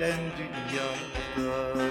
gelen dünyada.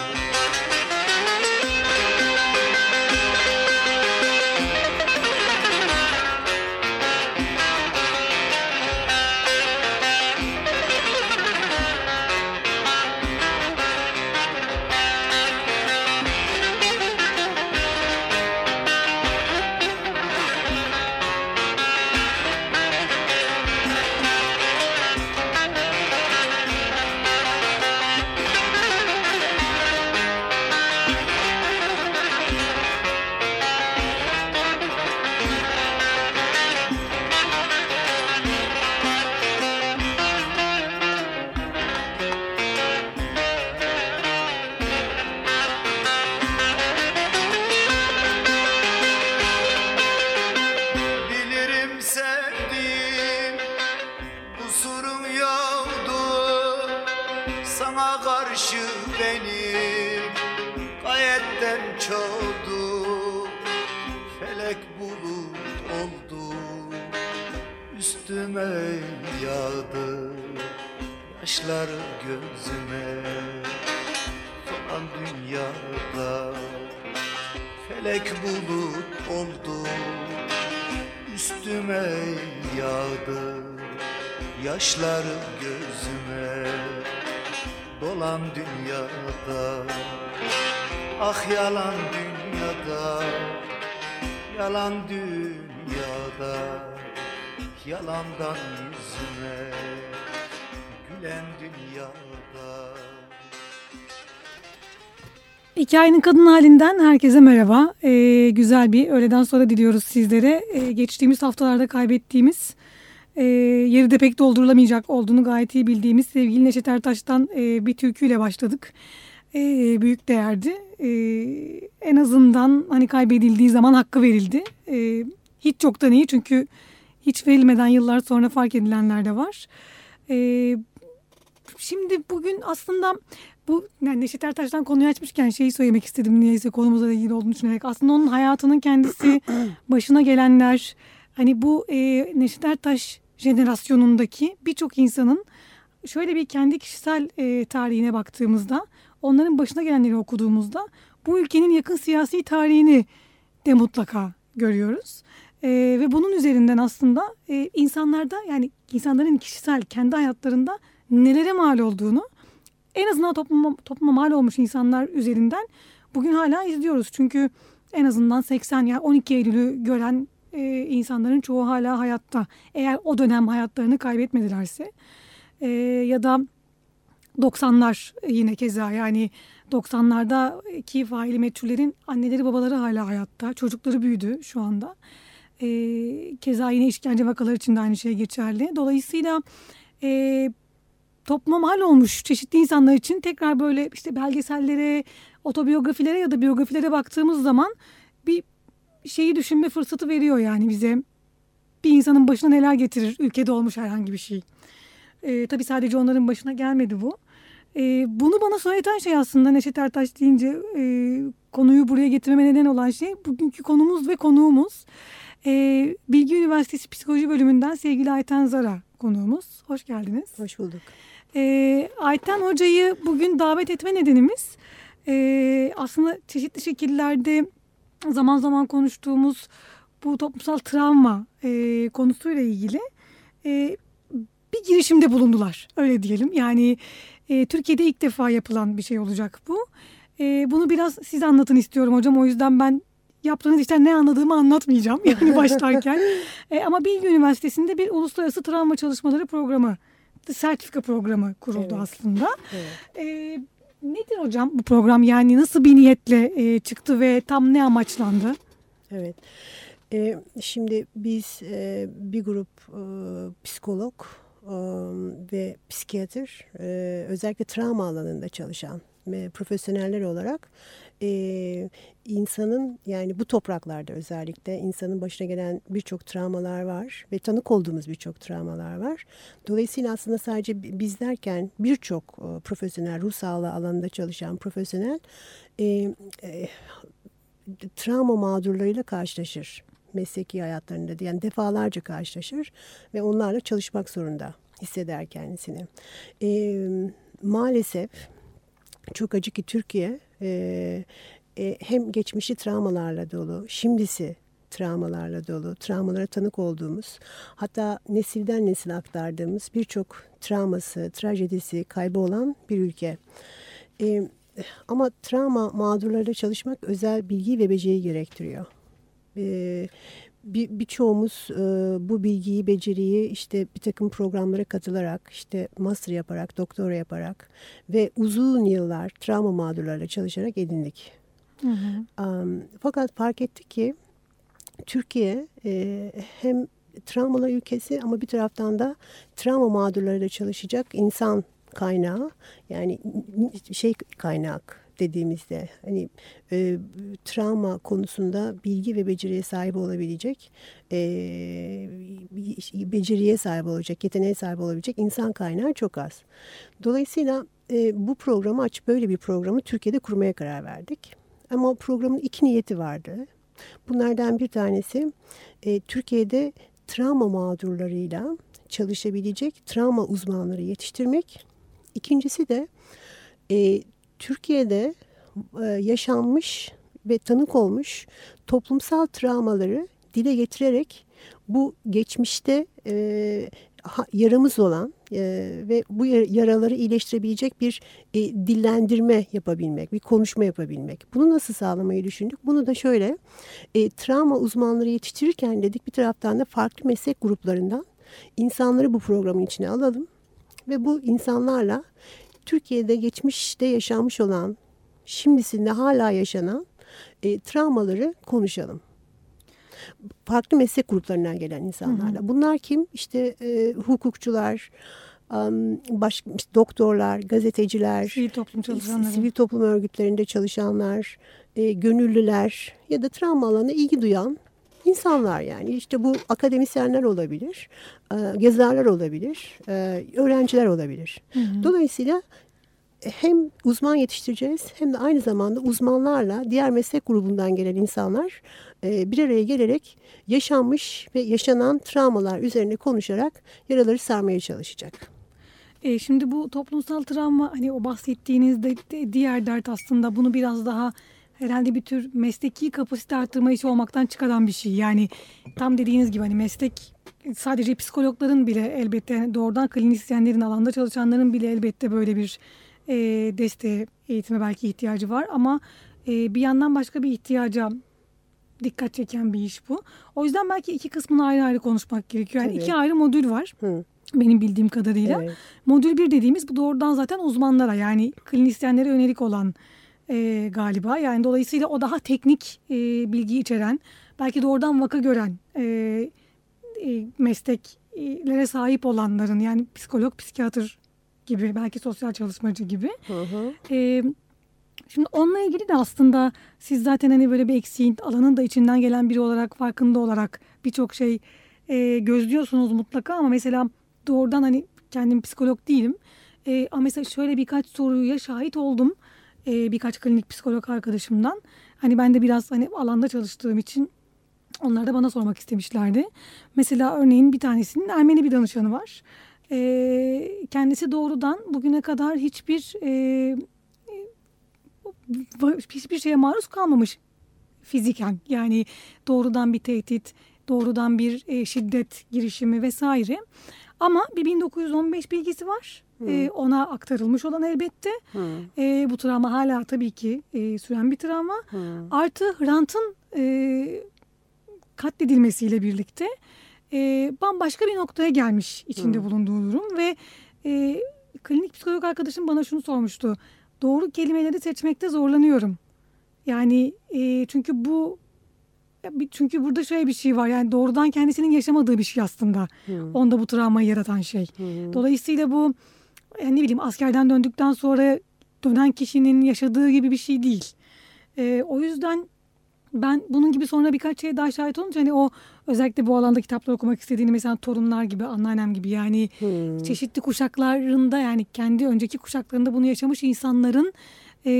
Hikayenin kadın halinden herkese merhaba. Ee, güzel bir öğleden sonra diliyoruz sizlere. Ee, geçtiğimiz haftalarda kaybettiğimiz, e, yeri de pek doldurulamayacak olduğunu gayet iyi bildiğimiz sevgili Neşet Ertaş'tan e, bir türküyle başladık. E, büyük değerdi. E, en azından hani kaybedildiği zaman hakkı verildi. E, hiç çoktan iyi çünkü hiç verilmeden yıllar sonra fark edilenler de var. E, şimdi bugün aslında bu yani Neşet Ertaş'tan konuyu açmışken şeyi söylemek istedim niyeyse konumuzla ilgili olduğunu düşünerek. Aslında onun hayatının kendisi başına gelenler hani bu e, Neşet Ertaş jenerasyonundaki birçok insanın şöyle bir kendi kişisel e, tarihine baktığımızda onların başına gelenleri okuduğumuzda bu ülkenin yakın siyasi tarihini de mutlaka görüyoruz. E, ve bunun üzerinden aslında e, insanlarda yani insanların kişisel kendi hayatlarında nelere mal olduğunu en azından topluma, topluma mal olmuş insanlar üzerinden bugün hala izliyoruz. Çünkü en azından 80 ya 12 Eylül'ü gören e, insanların çoğu hala hayatta. Eğer o dönem hayatlarını kaybetmedilerse e, ya da 90'lar yine keza yani 90'lardaki faili meçhullerin anneleri babaları hala hayatta. Çocukları büyüdü şu anda. E, keza yine işkence vakaları için de aynı şey geçerli. Dolayısıyla e, topluma mal olmuş çeşitli insanlar için tekrar böyle işte belgesellere, otobiyografilere ya da biyografilere baktığımız zaman bir şeyi düşünme fırsatı veriyor yani bize. Bir insanın başına neler getirir ülkede olmuş herhangi bir şey. Ee, tabii sadece onların başına gelmedi bu. Ee, bunu bana söyleten şey aslında Neşet Ertaş deyince e, konuyu buraya getirmeme neden olan şey bugünkü konumuz ve konuğumuz. Ee, Bilgi Üniversitesi Psikoloji Bölümünden sevgili Ayten Zara konuğumuz. Hoş geldiniz. Hoş bulduk. E, Ayten Hoca'yı bugün davet etme nedenimiz e, aslında çeşitli şekillerde zaman zaman konuştuğumuz bu toplumsal travma e, konusuyla ilgili e, bir girişimde bulundular. Öyle diyelim. Yani e, Türkiye'de ilk defa yapılan bir şey olacak bu. E, bunu biraz siz anlatın istiyorum hocam. O yüzden ben yaptığınız işten ne anladığımı anlatmayacağım yani başlarken. e, ama Bilgi Üniversitesi'nde bir uluslararası travma çalışmaları programı sertifika programı kuruldu evet. aslında. Evet. E, nedir hocam bu program? Yani nasıl bir niyetle e, çıktı ve tam ne amaçlandı? Evet. E, şimdi biz e, bir grup e, psikolog e, ve psikiyatr e, özellikle travma alanında çalışan e, profesyoneller olarak e, insanın yani bu topraklarda özellikle insanın başına gelen birçok travmalar var ve tanık olduğumuz birçok travmalar var. Dolayısıyla aslında sadece biz derken birçok e, profesyonel ruh sağlığı alanında çalışan profesyonel e, e, travma mağdurlarıyla karşılaşır mesleki hayatlarında yani defalarca karşılaşır ve onlarla çalışmak zorunda hisseder kendisini. E, maalesef çok acı ki Türkiye e, e, hem geçmişi travmalarla dolu, şimdisi travmalarla dolu, travmalara tanık olduğumuz, hatta nesilden nesil aktardığımız birçok travması, trajedisi kaybı olan bir ülke. E, ama travma mağdurlarıyla çalışmak özel bilgi ve beceri gerektiriyor. E, bir birçoğumuz e, bu bilgiyi, beceriyi işte bir takım programlara katılarak, işte master yaparak, doktora yaparak ve uzun yıllar travma mağdurlarıyla çalışarak edindik. Hı hı. Um, fakat fark ettik ki Türkiye e, hem travmalar ülkesi ama bir taraftan da travma mağdurlarıyla çalışacak insan kaynağı yani şey kaynak dediğimizde hani e, travma konusunda bilgi ve beceriye sahip olabilecek e, beceriye sahip olacak, yeteneğe sahip olabilecek insan kaynağı çok az. Dolayısıyla e, bu programı aç böyle bir programı Türkiye'de kurmaya karar verdik. Ama programın iki niyeti vardı. Bunlardan bir tanesi e, Türkiye'de travma mağdurlarıyla çalışabilecek travma uzmanları yetiştirmek. İkincisi de e, Türkiye'de e, yaşanmış ve tanık olmuş toplumsal travmaları dile getirerek bu geçmişte e, yaramız olan e, ve bu yaraları iyileştirebilecek bir e, dillendirme yapabilmek, bir konuşma yapabilmek. Bunu nasıl sağlamayı düşündük? Bunu da şöyle e, travma uzmanları yetiştirirken dedik bir taraftan da farklı meslek gruplarından insanları bu programın içine alalım ve bu insanlarla Türkiye'de geçmişte yaşanmış olan şimdisinde hala yaşanan e, travmaları konuşalım. Farklı meslek gruplarından gelen insanlarla. Bunlar kim? İşte e, hukukçular, baş, doktorlar, gazeteciler, Sivil toplum çalışanları. sivil toplum örgütlerinde çalışanlar, e, gönüllüler ya da travma alanına ilgi duyan insanlar yani. İşte bu akademisyenler olabilir, e, yazarlar olabilir, e, öğrenciler olabilir. Dolayısıyla hem uzman yetiştireceğiz hem de aynı zamanda uzmanlarla diğer meslek grubundan gelen insanlar e, bir araya gelerek yaşanmış ve yaşanan travmalar üzerine konuşarak yaraları sarmaya çalışacak. E, şimdi bu toplumsal travma hani o bahsettiğiniz de, de diğer dert aslında bunu biraz daha herhalde bir tür mesleki kapasite arttırma işi olmaktan çıkaran bir şey. Yani tam dediğiniz gibi hani meslek sadece psikologların bile elbette yani doğrudan klinisyenlerin alanda çalışanların bile elbette böyle bir e, desteğe eğitime belki ihtiyacı var ama e, bir yandan başka bir ihtiyaca dikkat çeken bir iş bu. O yüzden belki iki kısmını ayrı ayrı konuşmak gerekiyor. Yani Tabii. iki ayrı modül var. Hı. Benim bildiğim kadarıyla. Evet. Modül 1 dediğimiz bu doğrudan zaten uzmanlara yani klinisyenlere yönelik olan e, galiba. Yani dolayısıyla o daha teknik e, bilgi içeren, belki doğrudan vaka gören e, e, mesleklere sahip olanların yani psikolog, psikiyatr gibi belki sosyal çalışmacı gibi. Hı hı. E, şimdi onunla ilgili de aslında siz zaten hani böyle bir eksiğin alanın da içinden gelen biri olarak farkında olarak birçok şey e, gözlüyorsunuz mutlaka ama mesela doğrudan hani kendim psikolog değilim. E, ama mesela şöyle birkaç soruya şahit oldum. E, birkaç klinik psikolog arkadaşımdan. Hani ben de biraz hani alanda çalıştığım için onlar da bana sormak istemişlerdi. Mesela örneğin bir tanesinin Ermeni bir danışanı var. E, kendisi doğrudan bugüne kadar hiçbir e, hiçbir şeye maruz kalmamış fiziken. Yani doğrudan bir tehdit, doğrudan bir e, şiddet girişimi vesaire. Ama bir 1915 bilgisi var. E, ona aktarılmış olan elbette. E, bu travma hala tabii ki e, süren bir travma. Artı Hrant'ın e, katledilmesiyle birlikte e, bambaşka bir noktaya gelmiş içinde bulunduğu durum ve e, klinik psikolog arkadaşım bana şunu sormuştu. Doğru kelimeleri seçmekte zorlanıyorum. Yani e, çünkü bu çünkü burada şöyle bir şey var yani doğrudan kendisinin yaşamadığı bir şey aslında. Onda bu travmayı yaratan şey. Dolayısıyla bu yani ne bileyim askerden döndükten sonra dönen kişinin yaşadığı gibi bir şey değil. E, o yüzden ben bunun gibi sonra birkaç şeye daha şahit olunca hani o özellikle bu alanda kitaplar okumak istediğini mesela torunlar gibi anneannem gibi yani çeşitli kuşaklarında yani kendi önceki kuşaklarında bunu yaşamış insanların e,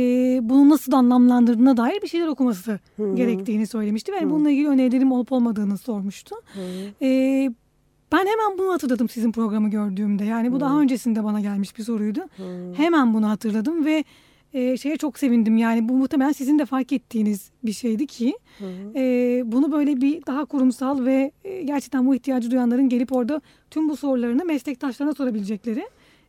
bunu nasıl anlamlandırdığına dair bir şeyler okuması gerektiğini söylemişti. Yani bununla ilgili önerilerim olup olmadığını sormuştu. E, ben hemen bunu hatırladım sizin programı gördüğümde. Yani bu daha öncesinde bana gelmiş bir soruydu. Hemen bunu hatırladım ve e, şeye çok sevindim. Yani bu muhtemelen sizin de fark ettiğiniz bir şeydi ki e, bunu böyle bir daha kurumsal ve e, gerçekten bu ihtiyacı duyanların gelip orada tüm bu sorularını meslektaşlarına sorabilecekleri,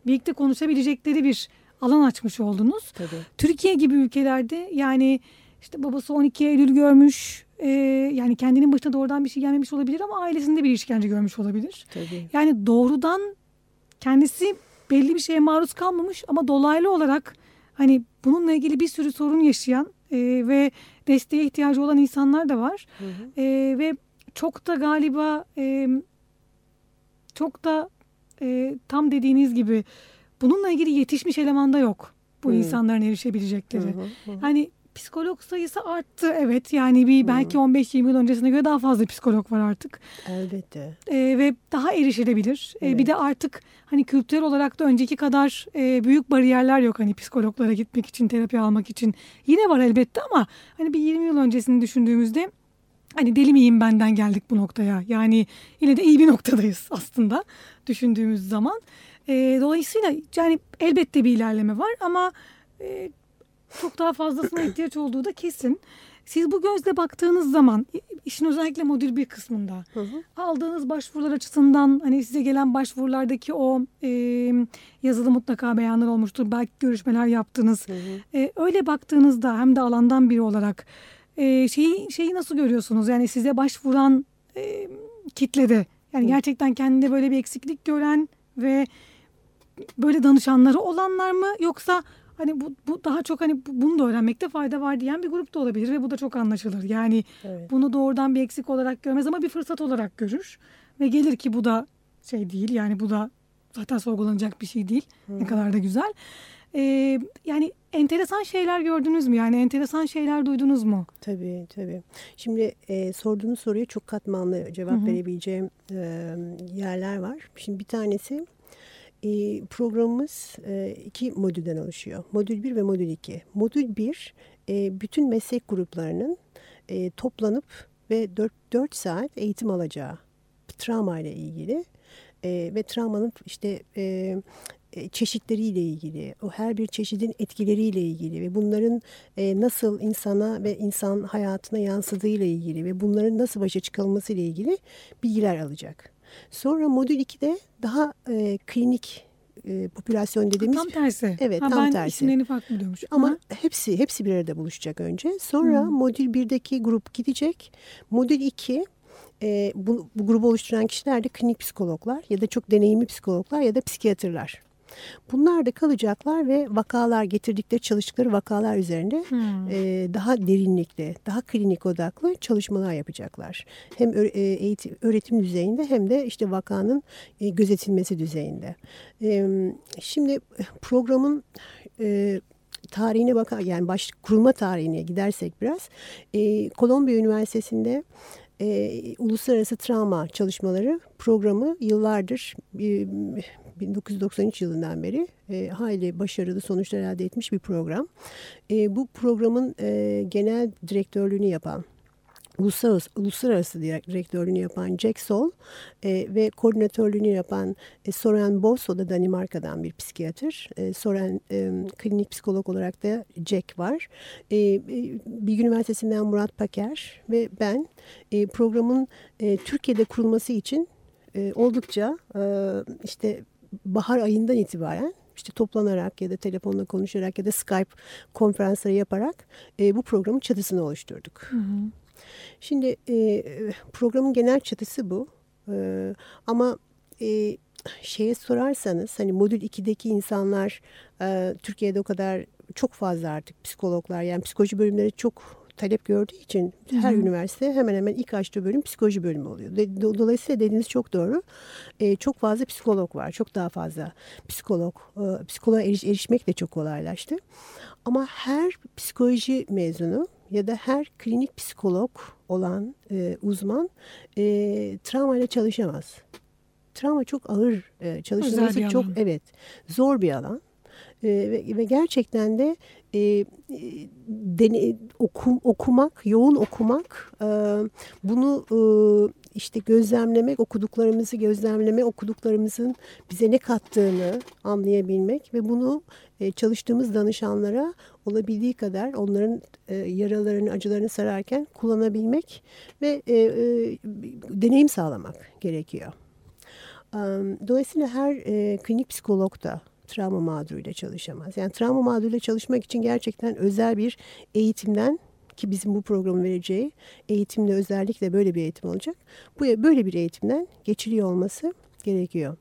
birlikte konuşabilecekleri bir alan açmış oldunuz. Tabii. Türkiye gibi ülkelerde yani işte babası 12 Eylül görmüş, e, yani kendinin başına doğrudan bir şey gelmemiş olabilir ama ailesinde bir işkence görmüş olabilir. Tabii. Yani doğrudan kendisi belli bir şeye maruz kalmamış ama dolaylı olarak hani bununla ilgili bir sürü sorun yaşayan e, ve desteğe ihtiyacı olan insanlar da var. E, ve çok da galiba e, çok da e, tam dediğiniz gibi bununla ilgili yetişmiş elemanda yok bu insanların erişebilecekleri. Hani psikolog sayısı arttı evet yani bir belki 15-20 yıl öncesine göre daha fazla psikolog var artık. Elbette. Ee, ve daha erişilebilir. Evet. bir de artık hani kültürel olarak da önceki kadar e, büyük bariyerler yok hani psikologlara gitmek için, terapi almak için. Yine var elbette ama hani bir 20 yıl öncesini düşündüğümüzde hani deli miyim benden geldik bu noktaya. Yani yine de iyi bir noktadayız aslında düşündüğümüz zaman. Ee, dolayısıyla yani elbette bir ilerleme var ama e, çok daha fazlasına ihtiyaç olduğu da kesin. Siz bu gözle baktığınız zaman işin özellikle modül bir kısmında aldığınız başvurular açısından hani size gelen başvurulardaki o e, yazılı mutlaka beyanlar olmuştur. Belki görüşmeler yaptınız. E, öyle baktığınızda hem de alandan biri olarak e, şeyi şeyi nasıl görüyorsunuz? Yani size başvuran e, kitlede yani gerçekten kendinde böyle bir eksiklik gören ve böyle danışanları olanlar mı yoksa hani bu, bu daha çok hani bunu da öğrenmekte fayda var diyen bir grup da olabilir ve bu da çok anlaşılır. Yani evet. bunu doğrudan bir eksik olarak görmez ama bir fırsat olarak görür ve gelir ki bu da şey değil yani bu da zaten sorgulanacak bir şey değil. Hı. Ne kadar da güzel. Ee, yani enteresan şeyler gördünüz mü? Yani enteresan şeyler duydunuz mu? Tabii tabii. Şimdi e, sorduğunuz soruya çok katmanlı cevap Hı-hı. verebileceğim e, yerler var. Şimdi bir tanesi programımız e, iki modülden oluşuyor. Modül 1 ve modül 2. Modül 1 e, bütün meslek gruplarının e, toplanıp ve 4, 4 saat eğitim alacağı travma ile ilgili ve travmanın işte çeşitleriyle ilgili, o her bir çeşidin etkileriyle ilgili ve bunların nasıl insana ve insan hayatına yansıdığıyla ilgili ve bunların nasıl başa çıkılması ile ilgili bilgiler alacak. Sonra modül 2'de daha e, klinik e, popülasyon dediğimiz tam tersi. Evet, ha, tam ben tersi. isimlerini farklı biliyormuş. Ama ha. hepsi hepsi bir arada buluşacak önce. Sonra hmm. modül 1'deki grup gidecek. Modül 2 e, bu, bu grubu oluşturan kişiler de klinik psikologlar ya da çok deneyimli psikologlar ya da psikiyatrlar. Bunlar da kalacaklar ve vakalar getirdikleri çalıştıkları vakalar üzerinde hmm. e, daha derinlikli, daha klinik odaklı çalışmalar yapacaklar. Hem e, eğitim, öğretim düzeyinde hem de işte vakanın e, gözetilmesi düzeyinde. E, şimdi programın e, tarihine bakar yani baş kurulma tarihine gidersek biraz e, Kolombiya Üniversitesi'nde e, uluslararası travma çalışmaları programı yıllardır e, 1993 yılından beri e, hayli başarılı sonuçlar elde etmiş bir program. E, bu programın e, genel direktörlüğünü yapan uluslararası, uluslararası direktörlüğünü yapan Jack Sol e, ve koordinatörlüğünü yapan e, Soren Boss da Danimarka'dan bir psikiyatr. E, Soren e, klinik psikolog olarak da Jack var. E, e Bilgi Üniversitesi'nden Murat Paker ve ben e, programın e, Türkiye'de kurulması için e, oldukça e, işte bahar ayından itibaren işte toplanarak ya da telefonla konuşarak ya da Skype konferansları yaparak e, bu programın çatısını oluşturduk. Hı hı. Şimdi e, programın genel çatısı bu. E, ama e, şeye sorarsanız hani modül 2'deki insanlar e, Türkiye'de o kadar çok fazla artık psikologlar yani psikoloji bölümleri çok talep gördüğü için her Hı-hı. üniversite hemen hemen ilk açtığı bölüm psikoloji bölümü oluyor. Dolayısıyla dediğiniz çok doğru. Ee, çok fazla psikolog var. Çok daha fazla psikolog. E, psikoloğa eriş, erişmek de çok kolaylaştı. Ama her psikoloji mezunu ya da her klinik psikolog olan e, uzman e, travma ile çalışamaz. Travma çok ağır e, çalışılması çok evet zor bir alan. E, ve, ve gerçekten de e, dene, okum, okumak, yoğun okumak, e, bunu e, işte gözlemlemek, okuduklarımızı gözlemleme, okuduklarımızın bize ne kattığını anlayabilmek ve bunu e, çalıştığımız danışanlara olabildiği kadar onların e, yaralarını, acılarını sararken kullanabilmek ve e, e, deneyim sağlamak gerekiyor. Dolayısıyla her e, klinik psikolog da travma mağduruyla çalışamaz. Yani travma mağduruyla çalışmak için gerçekten özel bir eğitimden ki bizim bu programı vereceği eğitimde özellikle böyle bir eğitim olacak. Bu böyle bir eğitimden geçiliyor olması gerekiyor.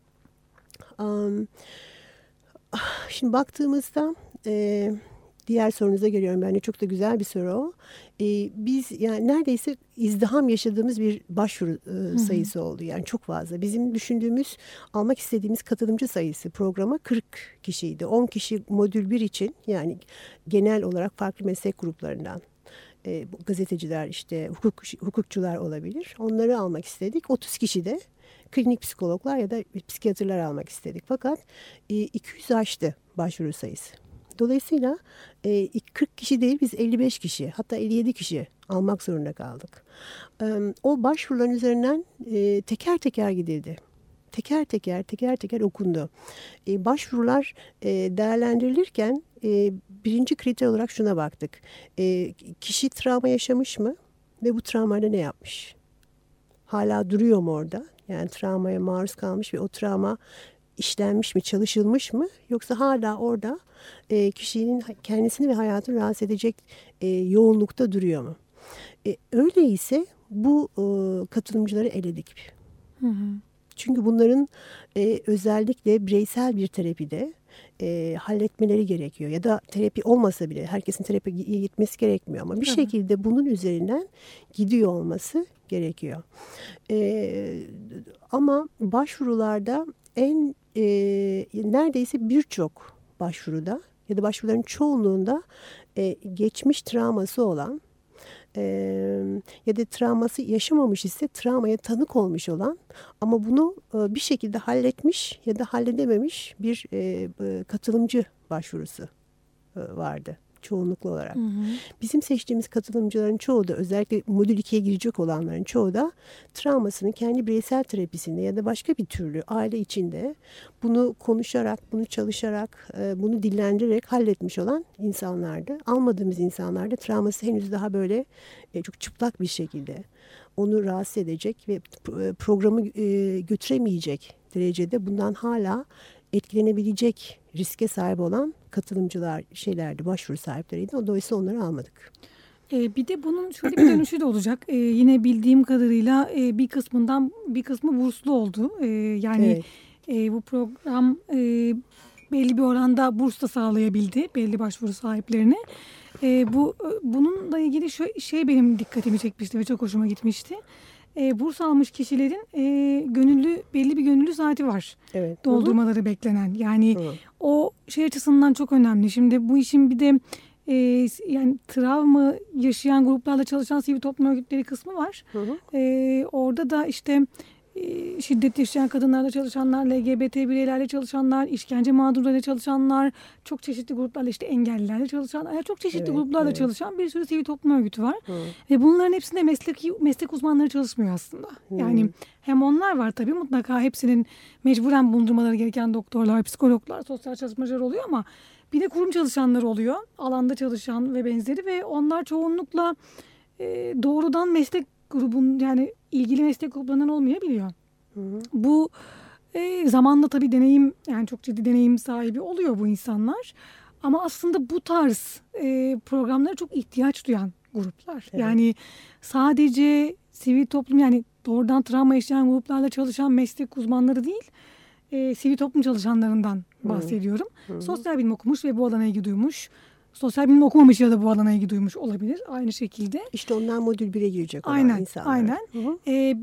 Um, şimdi baktığımızda e, diğer sorunuza geliyorum. Bence çok da güzel bir soru o. Ee, biz yani neredeyse izdiham yaşadığımız bir başvuru e, sayısı Hı -hı. oldu. Yani çok fazla. Bizim düşündüğümüz, almak istediğimiz katılımcı sayısı programa 40 kişiydi. 10 kişi modül 1 için yani genel olarak farklı meslek gruplarından e, gazeteciler işte hukuk, hukukçular olabilir. Onları almak istedik. 30 kişi de klinik psikologlar ya da psikiyatrlar almak istedik. Fakat e, 200 aştı başvuru sayısı. Dolayısıyla e, 40 kişi değil biz 55 kişi hatta 57 kişi almak zorunda kaldık. E, o başvuruların üzerinden e, teker teker gidildi. Teker teker teker teker okundu. E, başvurular e, değerlendirilirken e, birinci kriter olarak şuna baktık. E, kişi travma yaşamış mı ve bu travmayla ne yapmış? Hala duruyor mu orada? Yani travmaya maruz kalmış ve o travma işlenmiş mi, çalışılmış mı? Yoksa hala orada e, kişinin kendisini ve hayatını rahatsız edecek e, yoğunlukta duruyor mu? E, öyleyse bu e, katılımcıları eledik. Hı hı. Çünkü bunların e, özellikle bireysel bir terapide e, halletmeleri gerekiyor. Ya da terapi olmasa bile herkesin terapiye gitmesi gerekmiyor ama bir Tabii. şekilde bunun üzerinden gidiyor olması gerekiyor. E, ama başvurularda en e, neredeyse birçok başvuruda ya da başvuruların çoğunluğunda e, geçmiş travması olan e, ya da travması yaşamamış ise travmaya tanık olmuş olan ama bunu e, bir şekilde halletmiş ya da halledememiş bir e, katılımcı başvurusu e, vardı çoğunlukla olarak. Hı hı. Bizim seçtiğimiz katılımcıların çoğu da özellikle modül 2'ye girecek olanların çoğu da travmasını kendi bireysel terapisinde ya da başka bir türlü aile içinde bunu konuşarak, bunu çalışarak, e, bunu dillendirerek halletmiş olan insanlardı. Almadığımız insanlarda travması henüz daha böyle e, çok çıplak bir şekilde onu rahatsız edecek ve p- programı e, götüremeyecek derecede bundan hala etkilenebilecek riske sahip olan katılımcılar şeylerdi, başvuru sahipleriydi. Dolayısıyla onları almadık. Ee, bir de bunun şöyle bir dönüşü de olacak. Ee, yine bildiğim kadarıyla e, bir kısmından bir kısmı burslu oldu. Ee, yani Evet. e, bu program e, belli bir oranda burs da sağlayabildi belli başvuru sahiplerine. E, bu bununla ilgili şu şey benim dikkatimi çekmişti ve çok hoşuma gitmişti. E, burs almış kişilerin e, gönüllü belli bir gönüllü saati var Evet. doldurmaları beklenen. Yani Hı hı. o şey açısından çok önemli. Şimdi bu işin bir de e, yani travma yaşayan gruplarla çalışan sivil toplum örgütleri kısmı var. Hı hı. E, orada da işte şiddet yaşayan kadınlarla çalışanlar, LGBT bireylerle çalışanlar, işkence mağdurlarıyla çalışanlar, çok çeşitli gruplarla işte engellilerle çalışan, yani çok çeşitli Evet, gruplarla evet. çalışan bir sürü sivil toplum örgütü var. Hı. Ve bunların hepsinde meslek meslek uzmanları çalışmıyor aslında. Yani hem onlar var tabii mutlaka hepsinin mecburen bulundurmaları gereken doktorlar, psikologlar, sosyal çalışmacılar oluyor ama bir de kurum çalışanları oluyor. Alanda çalışan ve benzeri ve onlar çoğunlukla e, doğrudan meslek grubun yani ilgili meslek gruplarından olmayabiliyor. Hı hı. Bu e, zamanla tabii deneyim yani çok ciddi deneyim sahibi oluyor bu insanlar. Ama aslında bu tarz e, programlara çok ihtiyaç duyan gruplar. Evet. Yani sadece sivil toplum yani doğrudan travma yaşayan gruplarla çalışan meslek uzmanları değil, e, sivil toplum çalışanlarından bahsediyorum. Sosyal bilim okumuş ve bu alana ilgi duymuş. Sosyal bilim okumamış ya da bu alana ilgi duymuş olabilir aynı şekilde. İşte onlar modül 1'e girecek olan Aynen, insanlar. aynen. Hı hı. Ee,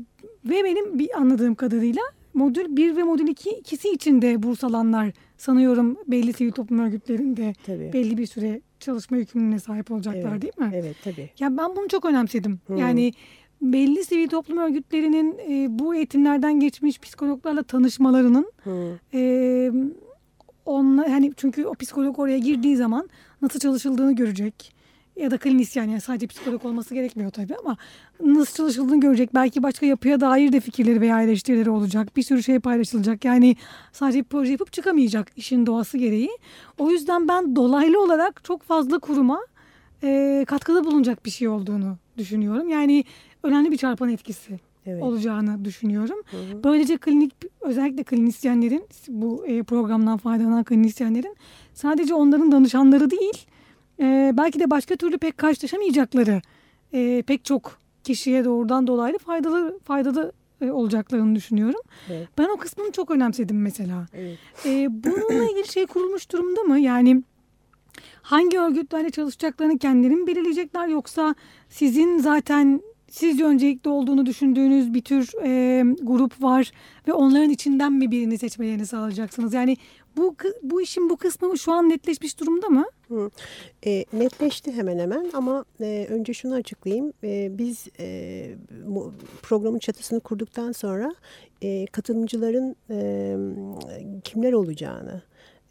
ve benim bir anladığım kadarıyla modül 1 ve modül 2 ikisi için de burs alanlar sanıyorum belli sivil toplum örgütlerinde Tabii. belli bir süre çalışma yükümlülüğüne sahip olacaklar Evet, değil mi? Evet tabii. Ya ben bunu çok önemsedim. Hı. Yani belli sivil toplum örgütlerinin e, bu eğitimlerden geçmiş psikologlarla tanışmalarının Hı. e, onla, hani çünkü o psikolog oraya girdiği zaman nasıl çalışıldığını görecek ya da klinisyen yani sadece psikolog olması gerekmiyor tabii ama nasıl çalışıldığını görecek. Belki başka yapıya dair de fikirleri veya eleştirileri olacak. Bir sürü şey paylaşılacak. Yani sadece bir proje yapıp çıkamayacak işin doğası gereği. O yüzden ben dolaylı olarak çok fazla kuruma e, katkıda bulunacak bir şey olduğunu düşünüyorum. Yani önemli bir çarpan etkisi Evet. olacağını düşünüyorum. Hı hı. Böylece klinik özellikle klinisyenlerin bu e, programdan faydalanan klinisyenlerin sadece onların danışanları değil e, belki de başka türlü pek karşılaşamayacakları e, pek çok kişiye doğrudan dolaylı faydalı faydalı olacaklarını düşünüyorum. Evet. Ben o kısmını çok önemsedim mesela. Evet. E, bununla ilgili şey kurulmuş durumda mı? Yani hangi örgütlerle çalışacaklarını kendileri mi belirleyecekler yoksa sizin zaten sizce öncelikli olduğunu düşündüğünüz bir tür e, grup var ve onların içinden mi birini seçmelerini sağlayacaksınız? Yani bu bu işin bu kısmı şu an netleşmiş durumda mı? E, netleşti hemen hemen ama e, önce şunu açıklayayım. E, biz e, programın çatısını kurduktan sonra e, katılımcıların e, kimler olacağını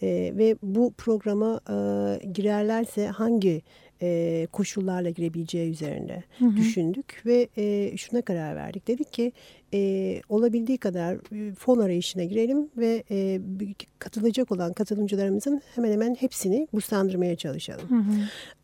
e, ve bu programa e, girerlerse hangi e, koşullarla girebileceği üzerine düşündük ve e, şuna karar verdik. Dedik ki e, olabildiği kadar e, fon arayışına girelim ve e, katılacak olan katılımcılarımızın hemen hemen hepsini burslandırmaya çalışalım.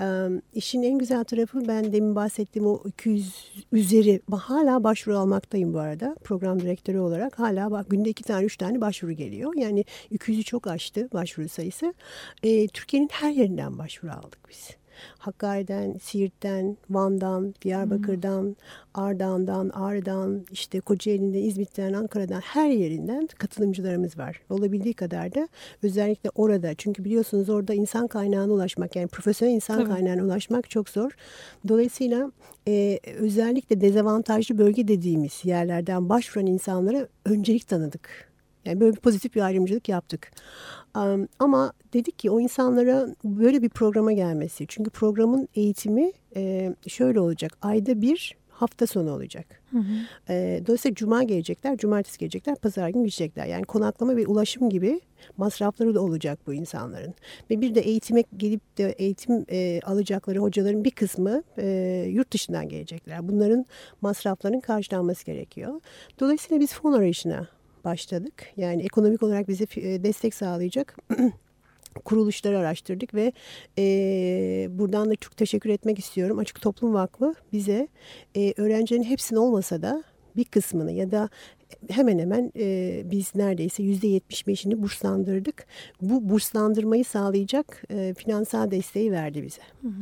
Ee, işin en güzel tarafı ben demin bahsettiğim o 200 üzeri hala başvuru almaktayım bu arada program direktörü olarak hala bak günde iki tane üç tane başvuru geliyor yani 200'ü çok aştı başvuru sayısı Ee, Türkiye'nin her yerinden başvuru aldık biz. Hakkari'den, Siirt'ten, Van'dan, Diyarbakır'dan, hmm. Ardahan'dan, Ağrı'dan, işte Kocaeli'nden, İzmit'ten, Ankara'dan her yerinden katılımcılarımız var. Olabildiği kadar da özellikle orada çünkü biliyorsunuz orada insan kaynağına ulaşmak yani profesyonel insan Tabii. kaynağına ulaşmak çok zor. Dolayısıyla e, özellikle dezavantajlı bölge dediğimiz yerlerden başvuran insanlara öncelik tanıdık. Yani böyle bir pozitif bir ayrımcılık yaptık. Um, ama dedik ki o insanlara böyle bir programa gelmesi. Çünkü programın eğitimi e, şöyle olacak. Ayda bir hafta sonu olacak. Hı hı. E, dolayısıyla cuma gelecekler, cumartesi gelecekler, pazar günü gidecekler. Yani konaklama ve ulaşım gibi masrafları da olacak bu insanların. Ve bir de eğitime gelip de eğitim e, alacakları hocaların bir kısmı e, yurt dışından gelecekler. Bunların masraflarının karşılanması gerekiyor. Dolayısıyla biz fon arayışına başladık. Yani ekonomik olarak bize e, destek sağlayacak kuruluşları araştırdık ve e, buradan da çok teşekkür etmek istiyorum. Açık Toplum Vakfı bize e, öğrencilerin hepsini olmasa da bir kısmını ya da hemen hemen e, biz neredeyse yüzde yetmiş beşini burslandırdık. Bu burslandırmayı sağlayacak e, finansal desteği verdi bize. Hı hı.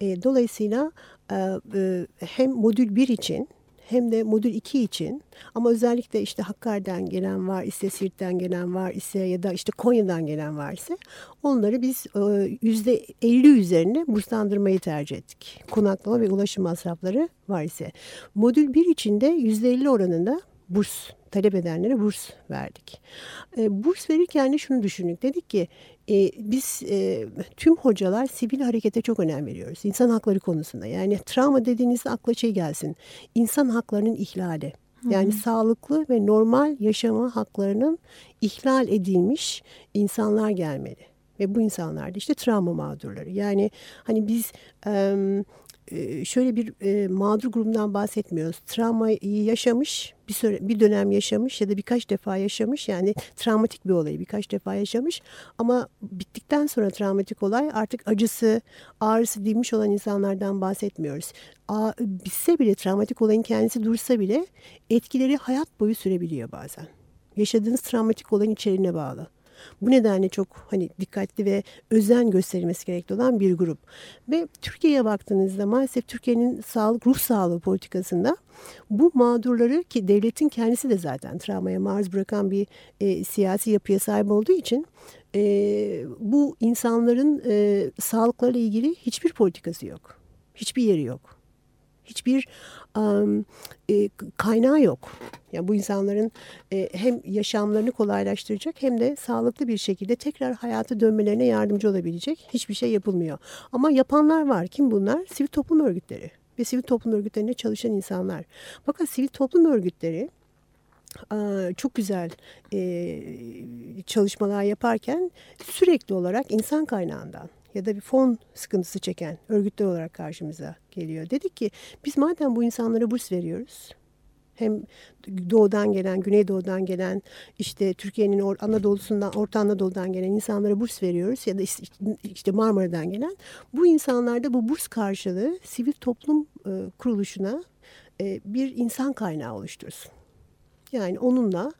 E, dolayısıyla e, e, hem modül 1 için hem de modül 2 için ama özellikle işte Hakkari'den gelen var ise Siirt'ten gelen var ise ya da işte Konya'dan gelen var ise onları biz e, yüzde 50 üzerine burslandırmayı tercih ettik. Konaklama ve ulaşım masrafları var ise. Modül 1 için de %50 oranında burs talep edenlere burs verdik. E, burs verirken de şunu düşündük. Dedik ki e, biz e, tüm hocalar sivil harekete çok önem veriyoruz. İnsan hakları konusunda. Yani travma dediğinizde akla şey gelsin. İnsan haklarının ihlali. Yani Hı-hı. sağlıklı ve normal yaşama haklarının ihlal edilmiş insanlar gelmeli. Ve bu insanlar da işte travma mağdurları. Yani hani biz... E, şöyle bir e, mağdur grubundan bahsetmiyoruz. Travmayı yaşamış, bir, süre, bir dönem yaşamış ya da birkaç defa yaşamış. Yani travmatik bir olayı birkaç defa yaşamış. Ama bittikten sonra travmatik olay artık acısı, ağrısı dinmiş olan insanlardan bahsetmiyoruz. A, bitse bile travmatik olayın kendisi dursa bile etkileri hayat boyu sürebiliyor bazen. Yaşadığınız travmatik olayın içeriğine bağlı. Bu nedenle çok hani dikkatli ve özen gösterilmesi gerekli olan bir grup. Ve Türkiye'ye baktığınızda maalesef Türkiye'nin sağlık ruh sağlığı politikasında bu mağdurları ki devletin kendisi de zaten travmaya maruz bırakan bir e, siyasi yapıya sahip olduğu için e, bu insanların e, sağlıklarıyla ilgili hiçbir politikası yok. Hiçbir yeri yok hiçbir um, e, kaynağı yok. Yani bu insanların e, hem yaşamlarını kolaylaştıracak hem de sağlıklı bir şekilde tekrar hayata dönmelerine yardımcı olabilecek hiçbir şey yapılmıyor. Ama yapanlar var. Kim bunlar? Sivil toplum örgütleri ve sivil toplum örgütlerinde çalışan insanlar. Fakat sivil toplum örgütleri çok güzel çalışmalar yaparken sürekli olarak insan kaynağından ya da bir fon sıkıntısı çeken örgütler olarak karşımıza geliyor. Dedik ki biz madem bu insanlara burs veriyoruz hem doğudan gelen, güneydoğudan gelen, işte Türkiye'nin Anadolu'sundan, Orta Anadolu'dan gelen insanlara burs veriyoruz ya da işte Marmara'dan gelen. Bu insanlarda bu burs karşılığı sivil toplum e, kuruluşuna e, bir insan kaynağı oluştursun. Yani onunla,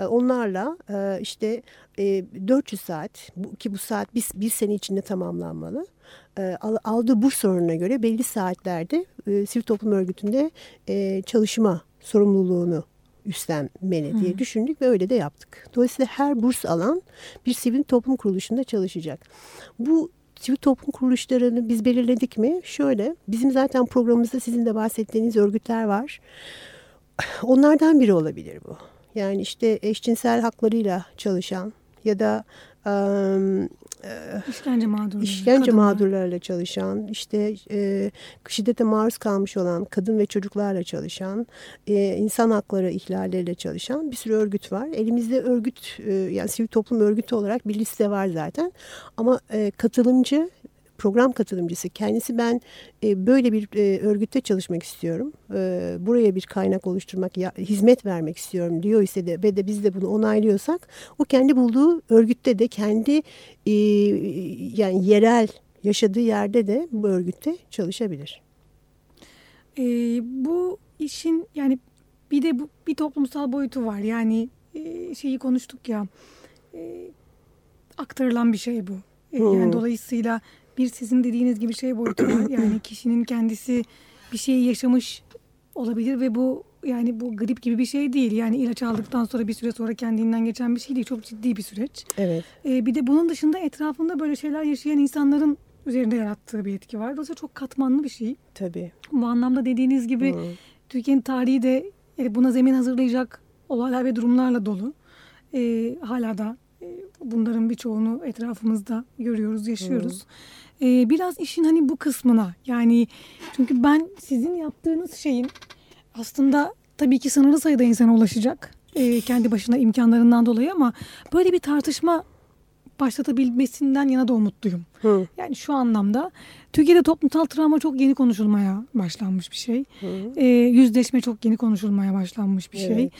e, onlarla e, işte 400 e, saat ki bu saat bir, bir sene içinde tamamlanmalı. Aldığı burs sorununa göre belli saatlerde sivil toplum örgütünde çalışma sorumluluğunu üstlenmeli diye düşündük ve öyle de yaptık. Dolayısıyla her burs alan bir sivil toplum kuruluşunda çalışacak. Bu sivil toplum kuruluşlarını biz belirledik mi? Şöyle, bizim zaten programımızda sizin de bahsettiğiniz örgütler var. Onlardan biri olabilir bu. Yani işte eşcinsel haklarıyla çalışan ya da e, işkence mağdurları, işkence kadınlar. mağdurlarıyla çalışan, işte e, şiddete maruz kalmış olan kadın ve çocuklarla çalışan, e, insan hakları ihlalleriyle çalışan bir sürü örgüt var. Elimizde örgüt, e, yani sivil toplum örgütü olarak bir liste var zaten. Ama e, katılımcı program katılımcısı. Kendisi ben e, böyle bir e, örgütte çalışmak istiyorum. E, buraya bir kaynak oluşturmak, ya, hizmet vermek istiyorum diyor ise de ve de biz de bunu onaylıyorsak o kendi bulduğu örgütte de kendi e, yani yerel yaşadığı yerde de bu örgütte çalışabilir. E, bu işin yani bir de bu, bir toplumsal boyutu var. Yani e, şeyi konuştuk ya e, aktarılan bir şey bu. E, yani dolayısıyla bir sizin dediğiniz gibi şey boyutu var. Yani kişinin kendisi bir şeyi yaşamış olabilir ve bu yani bu grip gibi bir şey değil. Yani ilaç aldıktan sonra bir süre sonra kendinden geçen bir şey değil. Çok ciddi bir süreç. Evet. Ee, bir de bunun dışında etrafında böyle şeyler yaşayan insanların üzerinde yarattığı bir etki var. Dolayısıyla çok katmanlı bir şey. Tabii. Bu anlamda dediğiniz gibi Hı. Türkiye'nin tarihi de buna zemin hazırlayacak olaylar ve durumlarla dolu. E, hala da e, bunların birçoğunu etrafımızda görüyoruz, yaşıyoruz. E, biraz işin hani bu kısmına yani çünkü ben sizin yaptığınız şeyin aslında tabii ki sınırlı sayıda insana ulaşacak. e, kendi başına imkanlarından dolayı ama böyle bir tartışma başlatabilmesinden yana da umutluyum. Hı. Yani şu anlamda Türkiye'de toplumsal travma çok yeni konuşulmaya başlanmış bir şey. Ee, yüzleşme çok yeni konuşulmaya başlanmış bir şey.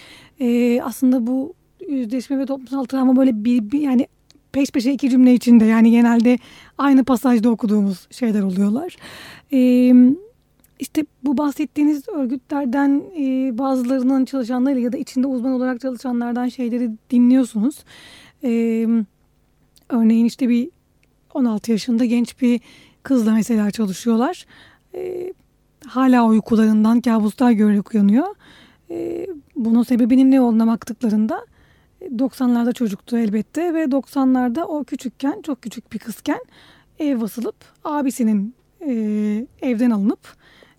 Ee, aslında bu yüzleşme ve toplumsal travma böyle bir, bir yani peş peşe iki cümle içinde yani genelde aynı pasajda okuduğumuz şeyler oluyorlar. Ee, işte bu bahsettiğiniz örgütlerden e, bazılarının çalışanları ya da içinde uzman olarak çalışanlardan şeyleri dinliyorsunuz. Ee, örneğin işte bir 16 yaşında genç bir kızla mesela çalışıyorlar. Ee, hala uykularından kabuslar görerek uyanıyor. Ee, bunun sebebinin ne olduğuna baktıklarında 90'larda çocuktu elbette ve 90'larda o küçükken çok küçük bir kızken ev basılıp abisinin e, evden alınıp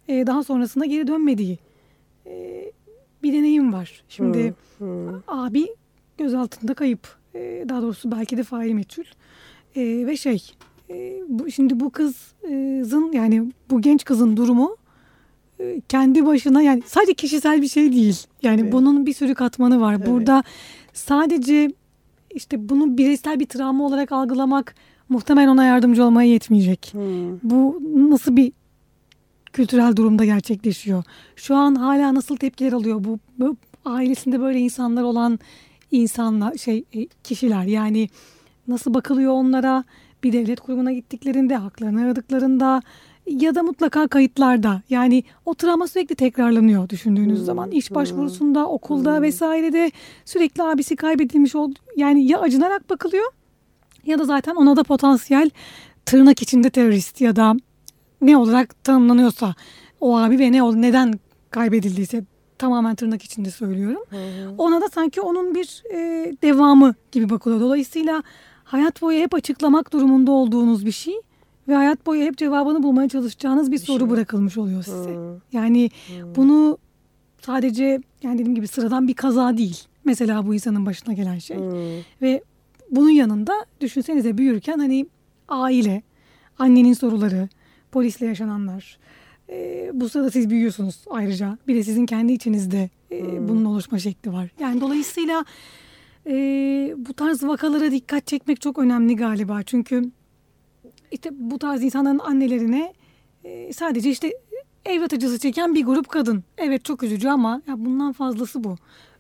e, daha sonrasında geri dönmediği e, bir deneyim var. Şimdi Hı. abi gözaltında kayıp. E, daha doğrusu belki de fail meçhul. E, ve şey e, bu, şimdi bu kızın yani bu genç kızın durumu e, kendi başına yani sadece kişisel bir şey değil. Yani Evet. bunun bir sürü katmanı var. Evet. Burada sadece işte bunu bireysel bir travma olarak algılamak muhtemelen ona yardımcı olmaya yetmeyecek. Hı. Bu nasıl bir kültürel durumda gerçekleşiyor? Şu an hala nasıl tepkiler alıyor bu, bu ailesinde böyle insanlar olan insanlar şey e, kişiler yani nasıl bakılıyor onlara bir devlet kurumuna gittiklerinde haklarını aradıklarında ya da mutlaka kayıtlarda yani o travma sürekli tekrarlanıyor düşündüğünüz Hmm, zaman iş hmm, başvurusunda okulda hmm. vesairede sürekli abisi kaybedilmiş oldu yani ya acınarak bakılıyor ya da zaten ona da potansiyel tırnak içinde terörist ya da ne olarak tanımlanıyorsa o abi ve ne neden kaybedildiyse tamamen tırnak içinde söylüyorum. Ona da sanki onun bir e, devamı gibi bakılıyor. Dolayısıyla hayat boyu hep açıklamak durumunda olduğunuz bir şey ve hayat boyu hep cevabını bulmaya çalışacağınız bir soru şey. bırakılmış oluyor size. Hı. Yani bunu sadece yani dediğim gibi sıradan bir kaza değil. Mesela bu insanın başına gelen şey. Hı. Ve bunun yanında düşünsenize büyürken hani aile, annenin soruları, polisle yaşananlar. Ee, bu sırada siz büyüyorsunuz ayrıca. Bir de sizin kendi içinizde e, bunun oluşma şekli var. Yani dolayısıyla e, bu tarz vakalara dikkat çekmek çok önemli galiba. Çünkü işte bu tarz insanların annelerine e, sadece işte evlat acısı çeken bir grup kadın. Evet çok üzücü ama ya bundan fazlası bu.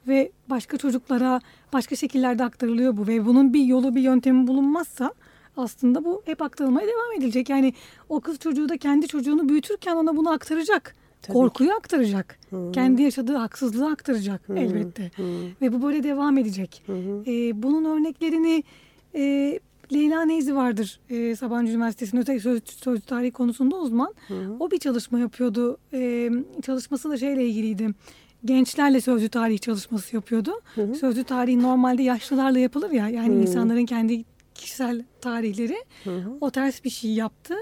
Ve başka çocuklara başka şekillerde aktarılıyor bu ve bunun bir yolu bir yöntemi bulunmazsa aslında bu hep aktarılmaya devam edilecek. Yani o kız çocuğu da kendi çocuğunu büyütürken ona bunu aktaracak. Tabii Korkuyu aktaracak. Hı. Kendi yaşadığı haksızlığı aktaracak elbette. Hı. Ve bu böyle devam edecek. Hı hı. Ee, bunun örneklerini e, Leyla Neyzi vardır e, Sabancı Üniversitesi'nin özel söz, söz tarihi konusunda uzman. O bir çalışma yapıyordu. E, çalışması da şeyle ilgiliydi. Gençlerle sözlü tarih çalışması yapıyordu. Sözlü tarih normalde yaşlılarla yapılır ya. Yani insanların kendi kişisel tarihleri. O ters bir şey yaptı.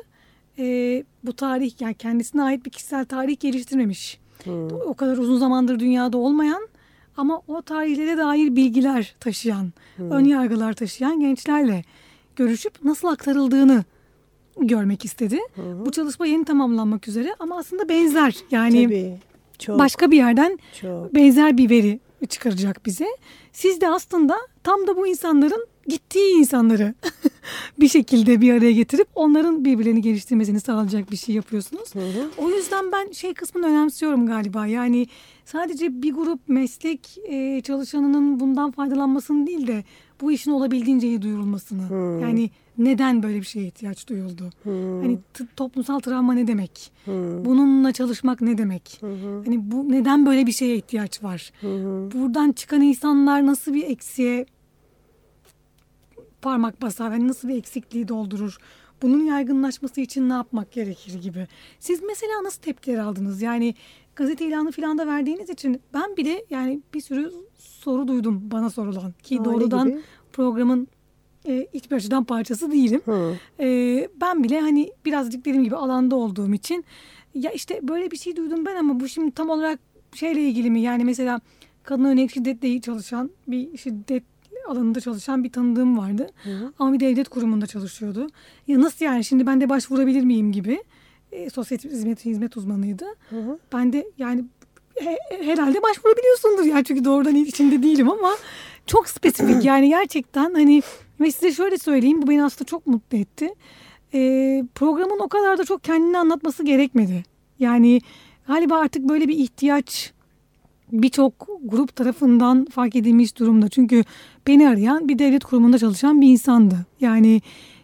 E, bu tarih yani kendisine ait bir kişisel tarih geliştirmemiş. O kadar uzun zamandır dünyada olmayan ama o tarihlere dair bilgiler taşıyan, ön yargılar taşıyan gençlerle görüşüp nasıl aktarıldığını görmek istedi. Bu çalışma yeni tamamlanmak üzere ama aslında benzer. Yani Tabii. Çok, başka bir yerden çok. benzer bir veri çıkaracak bize. Siz de aslında tam da bu insanların gittiği insanları bir şekilde bir araya getirip onların birbirlerini geliştirmesini sağlayacak bir şey yapıyorsunuz. O yüzden ben şey kısmını önemsiyorum galiba. Yani sadece bir grup meslek e, çalışanının bundan faydalanmasını değil de bu işin olabildiğince iyi duyurulmasını. Yani neden böyle bir şeye ihtiyaç duyuldu? Hani t- toplumsal travma ne demek? Bununla çalışmak ne demek? Hani bu neden böyle bir şeye ihtiyaç var? Buradan çıkan insanlar nasıl bir eksiğe parmak basar? Hani nasıl bir eksikliği doldurur? bunun yaygınlaşması için ne yapmak gerekir gibi. Siz mesela nasıl tepkiler aldınız? Yani gazete ilanı falan da verdiğiniz için ben bile yani bir sürü soru duydum bana sorulan ki Aa, ne doğrudan gibi? programın e, hiçbir açıdan parçası değilim. Hı. E, ben bile hani birazcık dediğim gibi alanda olduğum için ya işte böyle bir şey duydum ben ama bu şimdi tam olarak şeyle ilgili mi? Yani mesela kadına yönelik şiddetle çalışan bir şiddet alanında çalışan bir tanıdığım vardı. Hı. Ama bir devlet kurumunda çalışıyordu. Ya nasıl yani şimdi ben de başvurabilir miyim gibi. E, sosyal hizmet, hizmet uzmanıydı. Hı hı. Ben de yani he- herhalde başvurabiliyorsundur yani çünkü doğrudan içinde değilim ama çok spesifik yani gerçekten hani ve size şöyle söyleyeyim bu beni aslında çok mutlu etti. Ee, programın o kadar da çok kendini anlatması gerekmedi. Yani galiba artık böyle bir ihtiyaç birçok grup tarafından fark edilmiş durumda. Çünkü beni arayan bir devlet kurumunda çalışan bir insandı. Yani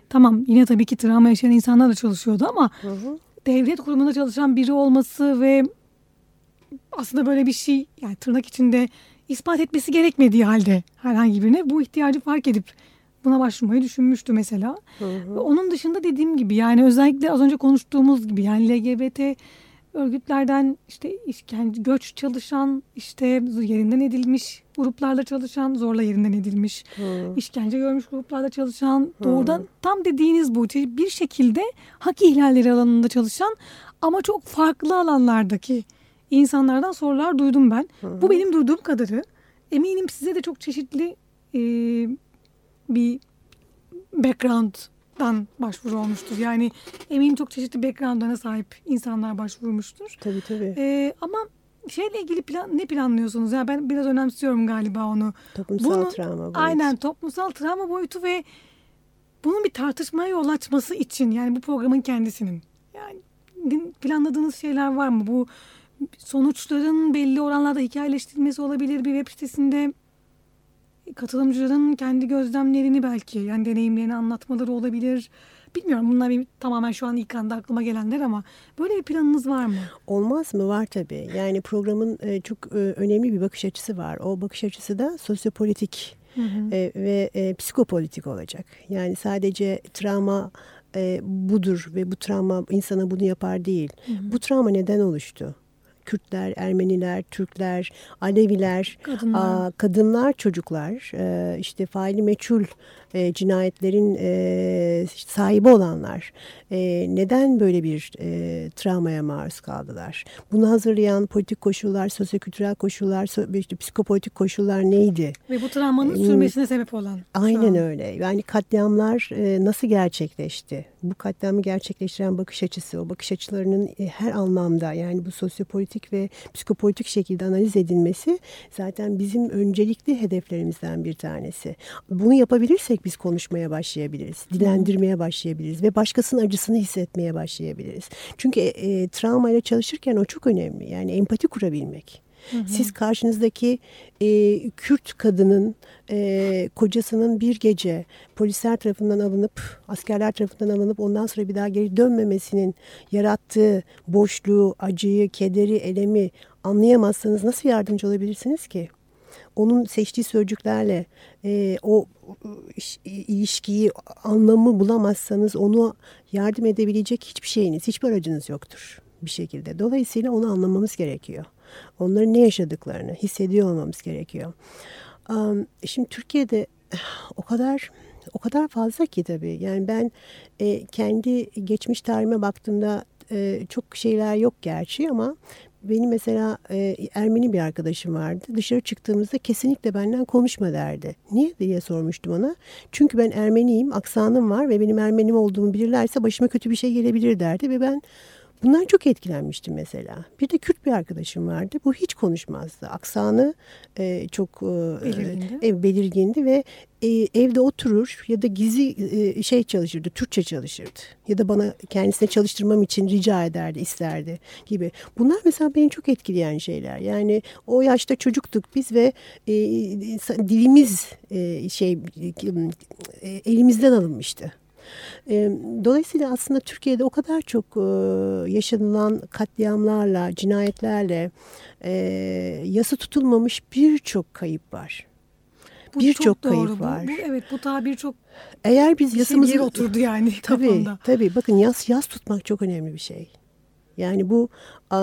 tamam yine tabii ki travma yaşayan insanlar da çalışıyordu ama Hı hı. Devlet kurumunda çalışan biri olması ve aslında böyle bir şey yani tırnak içinde ispat etmesi gerekmediği halde herhangi birine bu ihtiyacı fark edip buna başvurmayı düşünmüştü mesela. Hı hı. Onun dışında dediğim gibi yani özellikle az önce konuştuğumuz gibi yani LGBT örgütlerden işte işkence, göç çalışan işte yerinden edilmiş gruplarla çalışan zorla yerinden edilmiş Hı. işkence görmüş gruplarda çalışan doğrudan tam dediğiniz bu bir şekilde hak ihlalleri alanında çalışan ama çok farklı alanlardaki insanlardan sorular duydum ben. Bu benim duyduğum kadarı. Eminim size de çok çeşitli e, bir background'dan başvuru olmuştur. Yani eminim çok çeşitli background'lara sahip insanlar başvurmuştur. Tabii tabii. E, ama şeyle ilgili plan ne planlıyorsunuz? Yani ben biraz önemsiyorum galiba onu. Toplumsal Bunu- travma boyutu. Aynen toplumsal travma boyutu ve bunun bir tartışmaya yol açması için yani bu programın kendisinin. Yani planladığınız şeyler var mı? Bu sonuçların belli oranlarda hikayeleştirilmesi olabilir bir web sitesinde katılımcıların kendi gözlemlerini belki yani deneyimlerini anlatmaları olabilir. Bilmiyorum bunlar benim tamamen şu an ilk anda aklıma gelenler ama böyle bir planınız var mı? Olmaz mı? Var tabii. Yani programın e, çok e, önemli bir bakış açısı var. O bakış açısı da sosyopolitik e, ve e, psikopolitik olacak. Yani sadece travma e, budur ve bu travma insana bunu yapar değil. Bu travma neden oluştu? Kürtler, Ermeniler, Türkler, Aleviler, Kadınlar. aa, kadınlar, çocuklar, e, işte faili meçhul e, cinayetlerin e, sahibi olanlar e, neden böyle bir e, travmaya maruz kaldılar? Bunu hazırlayan politik koşullar, sosyokültürel koşullar, so- işte psikopolitik koşullar neydi? Ve bu travmanın Hmm. sürmesine sebep olan. Aynen öyle. Yani katliamlar e, nasıl gerçekleşti? Bu katliamı gerçekleştiren bakış açısı, o bakış açılarının e, her anlamda yani bu sosyopolitik ve psikopolitik şekilde analiz edilmesi zaten bizim öncelikli hedeflerimizden bir tanesi. Bunu yapabilirsek biz konuşmaya başlayabiliriz, dilendirmeye başlayabiliriz ve başkasının acısını hissetmeye başlayabiliriz. Çünkü e, e, travmayla çalışırken o çok önemli. Yani empati kurabilmek. Siz karşınızdaki e, Kürt kadının e, kocasının bir gece polisler tarafından alınıp askerler tarafından alınıp ondan sonra bir daha geri dönmemesinin yarattığı boşluğu, acıyı, kederi, elemi anlayamazsanız nasıl yardımcı olabilirsiniz ki? Onun seçtiği sözcüklerle e, o iş- ilişkiyi, anlamı bulamazsanız onu yardım edebilecek hiçbir şeyiniz, hiçbir aracınız yoktur bir şekilde. Dolayısıyla onu anlamamız gerekiyor. Onların ne yaşadıklarını hissediyor olmamız gerekiyor. Şimdi Türkiye'de o kadar o kadar fazla ki tabii. Yani ben e, kendi geçmiş tarihime baktığımda e, çok şeyler yok gerçi ama benim mesela e, Ermeni bir arkadaşım vardı. Dışarı çıktığımızda kesinlikle benden konuşma derdi. Niye diye sormuştum ona. Çünkü ben Ermeniyim, aksanım var ve benim Ermenim olduğumu bilirlerse başıma kötü bir şey gelebilir derdi ve ben Bundan çok etkilenmiştim mesela. Bir de Kürt bir arkadaşım vardı. Bu hiç konuşmazdı. Aksanı e, çok e, Belirgindi. e, belirgindi ve e, evde oturur ya da gizli e, şey çalışırdı, Türkçe çalışırdı. Ya da bana kendisine çalıştırmam için rica ederdi, isterdi gibi. Bunlar mesela beni çok etkileyen şeyler. Yani o yaşta çocuktuk biz ve e, dilimiz e, şey e, elimizden alınmıştı. E, Dolayısıyla aslında Türkiye'de o kadar çok e, yaşanılan katliamlarla, cinayetlerle e, yası tutulmamış birçok kayıp var. Bu Birçok çok kayıp doğru. Bu- var. Bu, evet bu tabir çok Eğer biz yasamızı yer oturdu yani Tabii kafamda. tabii bakın yas yas tutmak çok önemli bir şey. Yani bu e,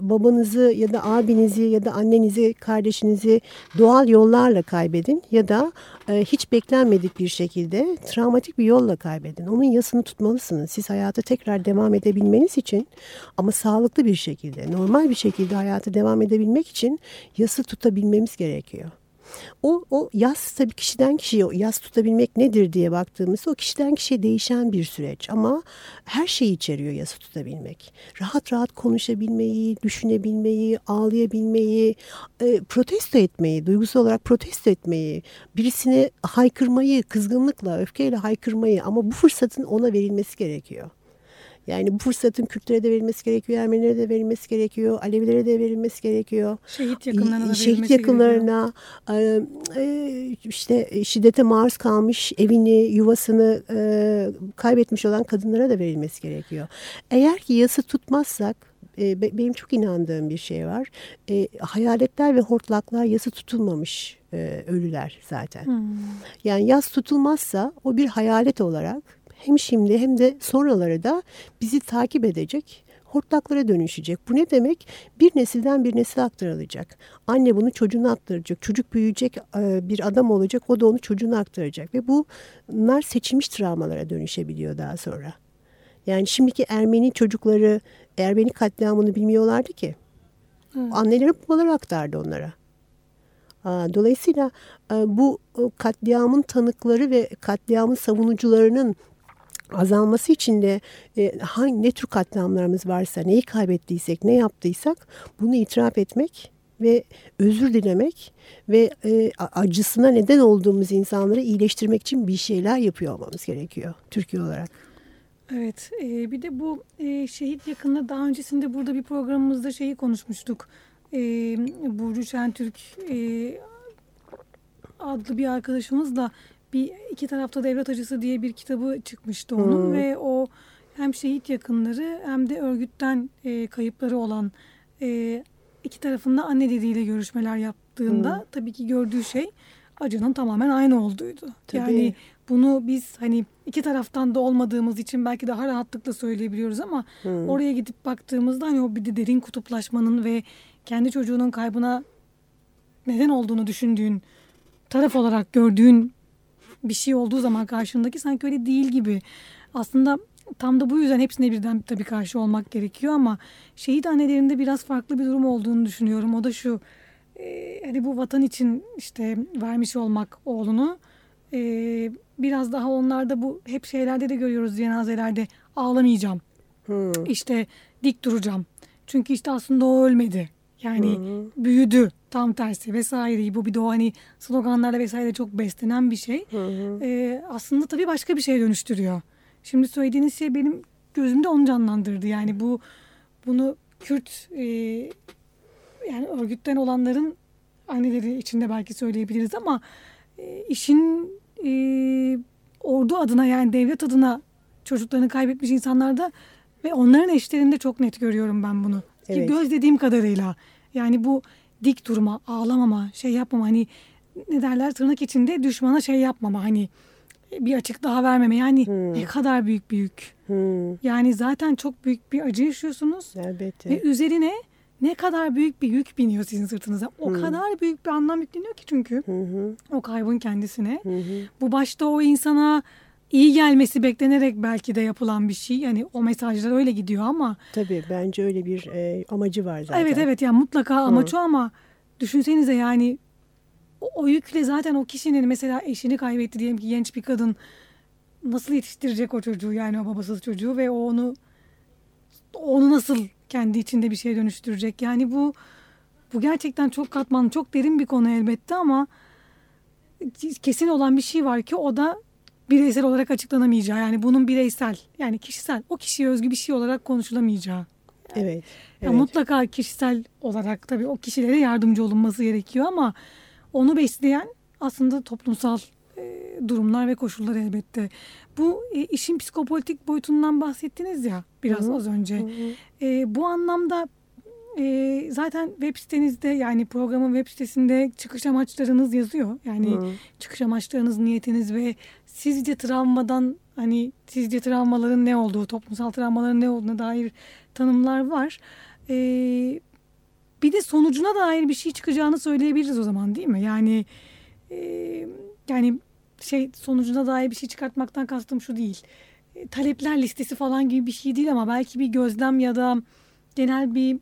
babanızı ya da abinizi ya da annenizi, kardeşinizi doğal yollarla kaybedin ya da e, hiç beklenmedik bir şekilde travmatik bir yolla kaybedin. Onun yasını tutmalısınız. Siz hayata tekrar devam edebilmeniz için ama sağlıklı bir şekilde, normal bir şekilde hayata devam edebilmek için yası tutabilmemiz gerekiyor. O, o yas tabii kişiden kişiye o yas tutabilmek nedir diye baktığımızda o kişiden kişiye değişen bir süreç. Ama her şeyi içeriyor yası tutabilmek. Rahat rahat konuşabilmeyi, düşünebilmeyi, ağlayabilmeyi, e, protesto etmeyi, duygusal olarak protesto etmeyi, birisine haykırmayı, kızgınlıkla, öfkeyle haykırmayı ama bu fırsatın ona verilmesi gerekiyor. Yani bu fırsatın Kürtlere de verilmesi gerekiyor, Ermenilere de verilmesi gerekiyor, Alevilere de verilmesi gerekiyor. Şehit yakınlarına da Şehit gerekiyor. yakınlarına e, işte şiddete maruz kalmış evini, yuvasını kaybetmiş olan kadınlara da verilmesi gerekiyor. Eğer ki yası tutmazsak be- benim çok inandığım bir şey var. E, hayaletler ve hortlaklar yası tutulmamış e, ölüler zaten. Hmm. Yani yas tutulmazsa o bir hayalet olarak hem şimdi hem de sonraları da bizi takip edecek hortlaklara dönüşecek. Bu ne demek? Bir nesilden bir nesile aktarılacak. Anne bunu çocuğuna aktaracak. Çocuk büyüyecek e, bir adam olacak. O da onu çocuğuna aktaracak. Ve bunlar seçilmiş travmalara dönüşebiliyor daha sonra. Yani şimdiki Ermeni çocukları Ermeni katliamını bilmiyorlardı ki. Evet. Anneleri babaları aktardı onlara. Dolayısıyla e, bu o katliamın tanıkları ve katliamın savunucularının azalması için de e, hangi ne tür katliamlarımız varsa, neyi kaybettiysek, ne yaptıysak bunu itiraf etmek ve özür dilemek ve e, acısına neden olduğumuz insanları iyileştirmek için bir şeyler yapıyor olmamız gerekiyor Türkiye olarak. Evet, e, bir de bu e, şehit yakını daha öncesinde burada bir programımızda şeyi konuşmuştuk. E, Burcu Şentürk e, adlı bir arkadaşımızla bir iki tarafta devlet acısı diye bir kitabı çıkmıştı onun Hmm. ve o hem şehit yakınları hem de örgütten e, kayıpları olan e, iki tarafında anne dediğiyle görüşmeler yaptığında Hmm. tabii ki gördüğü şey acının tamamen aynı olduğuydu. Tabii. Yani bunu biz hani iki taraftan da olmadığımız için belki daha rahatlıkla söyleyebiliyoruz ama Hmm. oraya gidip baktığımızda hani o bir de derin kutuplaşmanın ve kendi çocuğunun kaybına neden olduğunu düşündüğün taraf olarak gördüğün bir şey olduğu zaman karşındaki sanki öyle değil gibi. Aslında tam da bu yüzden hepsine birden tabii karşı olmak gerekiyor ama şehit annelerinde biraz farklı bir durum olduğunu düşünüyorum. O da şu e, hani bu vatan için işte vermiş olmak oğlunu e, biraz daha onlarda bu hep şeylerde de görüyoruz cenazelerde ağlamayacağım Hmm. işte dik duracağım. Çünkü işte aslında o ölmedi. Yani büyüdü tam tersi vesaire. Bu bir de o hani sloganlarla vesaire çok beslenen bir şey. Ee, aslında tabii başka bir şeye dönüştürüyor. Şimdi söylediğiniz şey benim gözümde onu canlandırdı. Yani bu bunu Kürt e, yani örgütten olanların anneleri içinde belki söyleyebiliriz ama e, işin e, ordu adına yani devlet adına çocuklarını kaybetmiş insanlarda ve onların eşlerinde çok net görüyorum ben bunu. Ki Evet. göz dediğim kadarıyla yani bu dik durma, ağlamama, şey yapmama hani ne derler tırnak içinde düşmana şey yapmama hani bir açık daha vermeme yani ne kadar büyük büyük. Hmm. Yani zaten çok büyük bir acı yaşıyorsunuz Elbette. ve üzerine ne kadar büyük bir yük biniyor sizin sırtınıza. O kadar büyük bir anlam yükleniyor ki çünkü hı, o kaybın kendisine. hı. Bu başta o insana iyi gelmesi beklenerek belki de yapılan bir şey. Yani o mesajlar öyle gidiyor ama Tabii bence öyle bir e, amacı var zaten. evet evet yani mutlaka amaç o ama düşünsenize yani o, o yükle zaten o kişinin mesela eşini kaybetti diyelim ki genç bir kadın nasıl yetiştirecek o çocuğu yani o babasız çocuğu ve o onu onu nasıl kendi içinde bir şeye dönüştürecek yani bu bu gerçekten çok katmanlı çok derin bir konu elbette ama kesin olan bir şey var ki o da bireysel olarak açıklanamayacağı yani bunun bireysel yani kişisel o kişiye özgü bir şey olarak konuşulamayacağı Evet. ya evet. mutlaka kişisel olarak tabii o kişilere yardımcı olunması gerekiyor ama onu besleyen aslında toplumsal e, durumlar ve koşullar elbette. Bu e, işin psikopolitik boyutundan bahsettiniz ya biraz az önce. E, bu anlamda e, zaten web sitenizde yani programın web sitesinde çıkış amaçlarınız yazıyor. Yani Hı. çıkış amaçlarınız, niyetiniz ve sizce travmadan hani sizce travmaların ne olduğu, toplumsal travmaların ne olduğuna dair tanımlar var. E, bir de sonucuna dair bir şey çıkacağını söyleyebiliriz o zaman değil mi? Yani e, yani şey sonucuna dair bir şey çıkartmaktan kastım şu değil. E, talepler listesi falan gibi bir şey değil ama belki bir gözlem ya da genel bir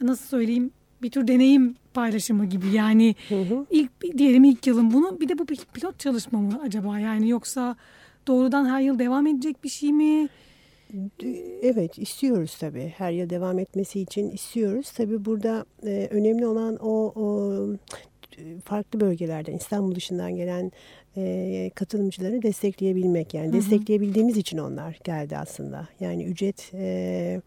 nasıl söyleyeyim bir tür deneyim paylaşımı gibi yani Hı hı. ilk diyelim ilk yılın bunu bir de bu pilot çalışma mı acaba yani yoksa doğrudan her yıl devam edecek bir şey mi? Evet istiyoruz tabii. Her yıl devam etmesi için istiyoruz. Tabii burada e, önemli olan o, o farklı bölgelerden İstanbul dışından gelen e, katılımcıları destekleyebilmek. Yani Hı hı. destekleyebildiğimiz için onlar geldi aslında. Yani ücret e,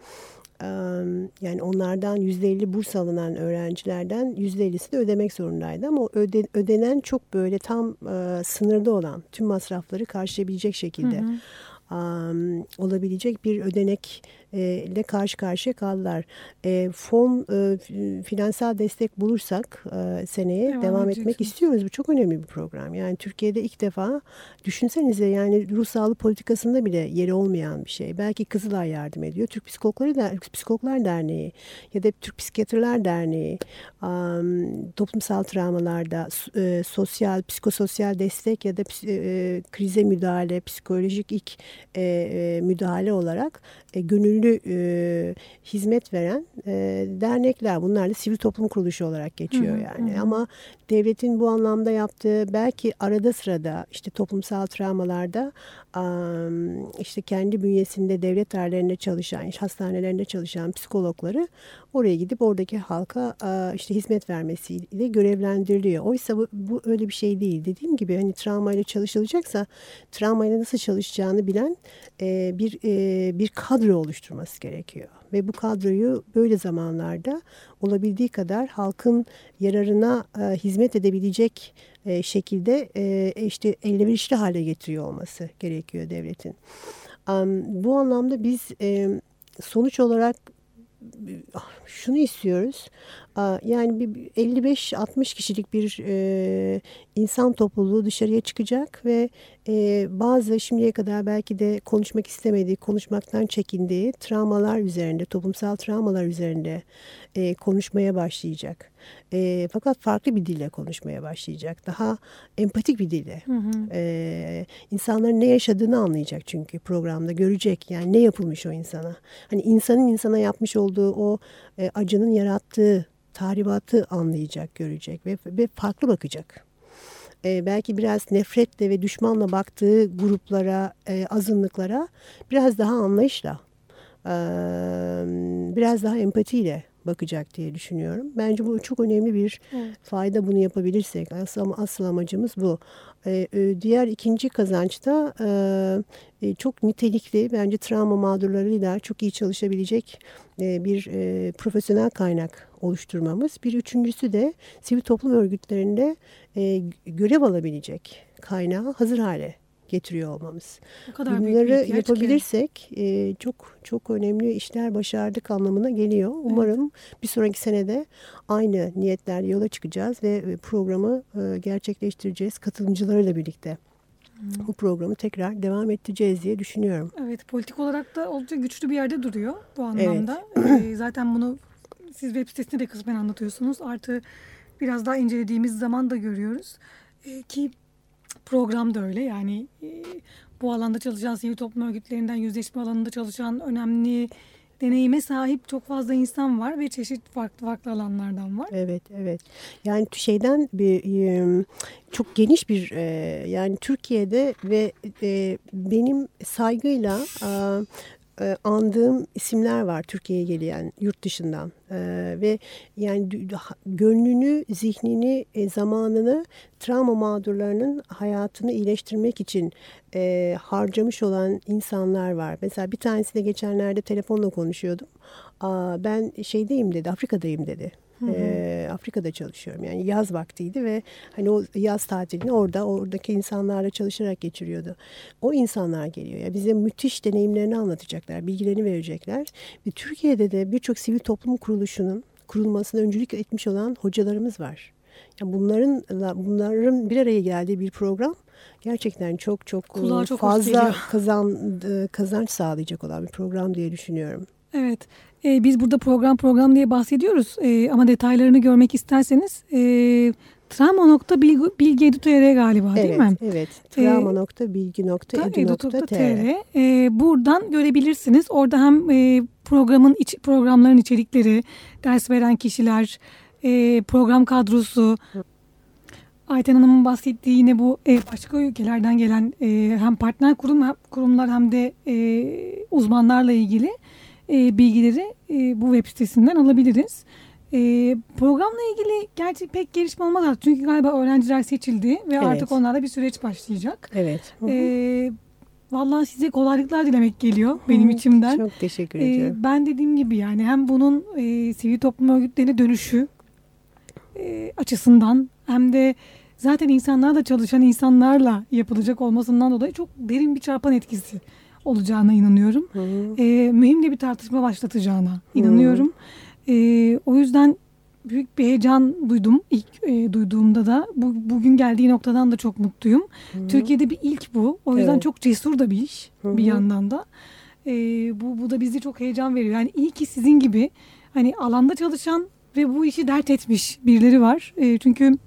yani onlardan %50 burs alınan öğrencilerden %50'si de ödemek zorundaydı ama öde, ödenen çok böyle tam e, sınırda olan tüm masrafları karşılayabilecek şekilde Hı hı. am, olabilecek bir ödenek ile karşı karşıya kaldılar. E, fon e, finansal destek bulursak e, seneye Devam devam, etmek istiyoruz. Bu çok önemli bir program. Yani Türkiye'de ilk defa düşünsenize yani ruh sağlığı politikasında bile yeri olmayan bir şey. Belki Kızılay yardım ediyor. Türk Psikologları Der Psikologlar Derneği ya da Türk Psikiyatrlar Derneği am, toplumsal travmalarda e, sosyal, psikososyal destek ya da ps- e, krize müdahale, psikolojik ilk e, e, müdahale olarak e, gönüllü e, hizmet veren e, dernekler. Bunlar da sivil toplum kuruluşu olarak geçiyor Hı hı, yani. hı. Ama devletin bu anlamda yaptığı belki arada sırada işte toplumsal travmalarda işte kendi bünyesinde devlet dairelerinde çalışan, hastanelerinde çalışan psikologları oraya gidip oradaki halka işte hizmet vermesiyle görevlendiriliyor. Oysa bu, bu öyle bir şey değil. Dediğim gibi hani travmayla çalışılacaksa travmayla nasıl çalışacağını bilen e, bir e, bir kadro oluşturması gerekiyor. Ve bu kadroyu böyle zamanlarda olabildiği kadar halkın yararına hizmet edebilecek e, şekilde e, işte elverişli hale getiriyor olması gerekiyor devletin. Bu anlamda biz e, sonuç olarak ah, şunu istiyoruz. Yani bir 55-60 kişilik bir e, insan topluluğu dışarıya çıkacak ve e, bazı şimdiye kadar belki de konuşmak istemediği, konuşmaktan çekindiği travmalar üzerinde, toplumsal travmalar üzerinde e, konuşmaya başlayacak. E, fakat farklı bir dille konuşmaya başlayacak. Daha empatik bir dille. Hı hı. Ee, insanların ne yaşadığını anlayacak çünkü programda görecek yani ne yapılmış o insana. Hani insanın insana yapmış olduğu o e, acının yarattığı tahribatı anlayacak, görecek ve, ve farklı bakacak. Ee, belki biraz nefretle ve düşmanla baktığı gruplara, e, azınlıklara biraz daha anlayışla, e, biraz daha empatiyle bakacak diye düşünüyorum. Bence bu çok önemli bir Evet. fayda bunu yapabilirsek. Asıl, asıl amacımız bu. Ee, e, diğer ikinci kazançta e, e, çok nitelikli bence travma mağdurlarıyla çok iyi çalışabilecek e, bir e, profesyonel kaynak oluşturmamız. Bir üçüncüsü de sivil toplum örgütlerinde e, görev alabilecek kaynağı hazır hale getiriyor olmamız. O kadar Bunları ki. yapabilirsek e, çok çok önemli işler başardık anlamına geliyor. Umarım bir sonraki senede aynı niyetlerle yola çıkacağız ve e, programı e, gerçekleştireceğiz katılımcılarıyla birlikte. Bu programı tekrar devam ettireceğiz diye düşünüyorum. Evet politik olarak da oldukça güçlü bir yerde duruyor bu anlamda. Ee, zaten bunu siz web sitesinde de kısmen anlatıyorsunuz. Artı biraz daha incelediğimiz zaman da görüyoruz. Ee, ki program da öyle yani e, bu alanda çalışan sivil toplum örgütlerinden yüzleşme alanında çalışan önemli deneyime sahip çok fazla insan var ve çeşit farklı farklı alanlardan var. Evet, evet. Yani şeyden bir çok geniş bir yani Türkiye'de ve benim saygıyla e, andığım isimler var Türkiye'ye gelen yurt dışından E, ve yani gönlünü, zihnini, e, zamanını travma mağdurlarının hayatını iyileştirmek için e, harcamış olan insanlar var. Mesela bir tanesiyle geçenlerde telefonla konuşuyordum. Aa, ben şeydeyim dedi, Afrika'dayım dedi. E, Afrika'da çalışıyorum. Yani yaz vaktiydi ve hani o yaz tatilini orada oradaki insanlarla çalışarak geçiriyordu. O insanlar geliyor. Yani bize müthiş deneyimlerini anlatacaklar, bilgilerini verecekler. Ve Türkiye'de de birçok sivil toplum kuruluşunun kurulmasına öncülük etmiş olan hocalarımız var. Yani bunların bunların bir araya geldiği bir program gerçekten çok çok, Kulağa çok fazla kazan kazanç sağlayacak olan bir program diye düşünüyorum. Evet. Ee, biz burada program program diye bahsediyoruz. Ee, ama detaylarını görmek isterseniz e, travma.bilgi.edu.tr galiba evet, değil mi? Evet. Travma.bilgi.edu.tr ee, Buradan görebilirsiniz. Orada hem e, programın programların içerikleri, ders veren kişiler, e, program kadrosu, Ayten Hanım'ın bahsettiği yine bu e, başka ülkelerden gelen e, hem partner kurum hem kurumlar hem de e, uzmanlarla ilgili e, bilgileri e, bu web sitesinden alabiliriz. E, programla ilgili gerçi pek gelişme olmaz çünkü galiba öğrenciler seçildi ve evet. artık onlarla bir süreç başlayacak. Evet. E, Vallahi size kolaylıklar dilemek geliyor benim içimden. Çok teşekkür ediyorum. Ee, ben dediğim gibi yani hem bunun e, sivil toplum örgütlerine dönüşü e, açısından hem de zaten insanlarla çalışan insanlarla yapılacak olmasından dolayı çok derin bir çarpan etkisi olacağına inanıyorum. Hı hı. E, mühim de bir tartışma başlatacağına inanıyorum. Hı. E, o yüzden büyük bir heyecan duydum ilk e, duyduğumda da. Bu, bugün geldiği noktadan da çok mutluyum. Hı-hı. Türkiye'de bir ilk bu. O yüzden evet. çok cesur da bir iş Hı-hı. bir yandan da. E, bu, bu da bizi çok heyecan veriyor. Yani iyi ki sizin gibi hani alanda çalışan ve bu işi dert etmiş birileri var. E, çünkü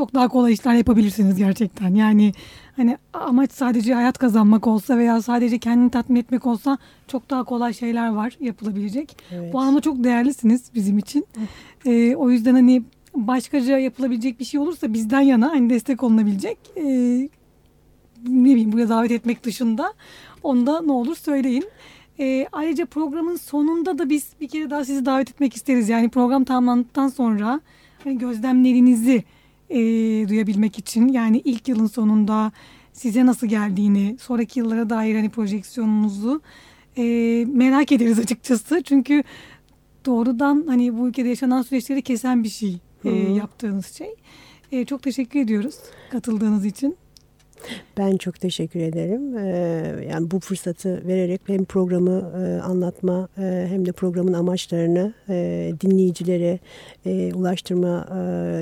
çok daha kolay işler yapabilirsiniz gerçekten. Yani hani amaç sadece hayat kazanmak olsa veya sadece kendini tatmin etmek olsa çok daha kolay şeyler var yapılabilecek. Evet. Bu anlamda çok değerlisiniz bizim için. Ee, o yüzden hani başkaca yapılabilecek bir şey olursa bizden yana hani destek olunabilecek e, ne bileyim buraya davet etmek dışında onda ne olur söyleyin. E, ayrıca programın sonunda da biz bir kere daha sizi davet etmek isteriz. Yani program tamamlandıktan sonra hani gözlemlerinizi e, duyabilmek için yani ilk yılın sonunda size nasıl geldiğini, sonraki yıllara dair hani projeksiyonunuzu e, merak ederiz açıkçası. Çünkü doğrudan hani bu ülkede yaşanan süreçleri kesen bir şey e, yaptığınız şey. E, çok teşekkür ediyoruz katıldığınız için. Ben çok teşekkür ederim. Ee, yani bu fırsatı vererek hem programı e, anlatma e, hem de programın amaçlarını e, dinleyicilere ulaştırma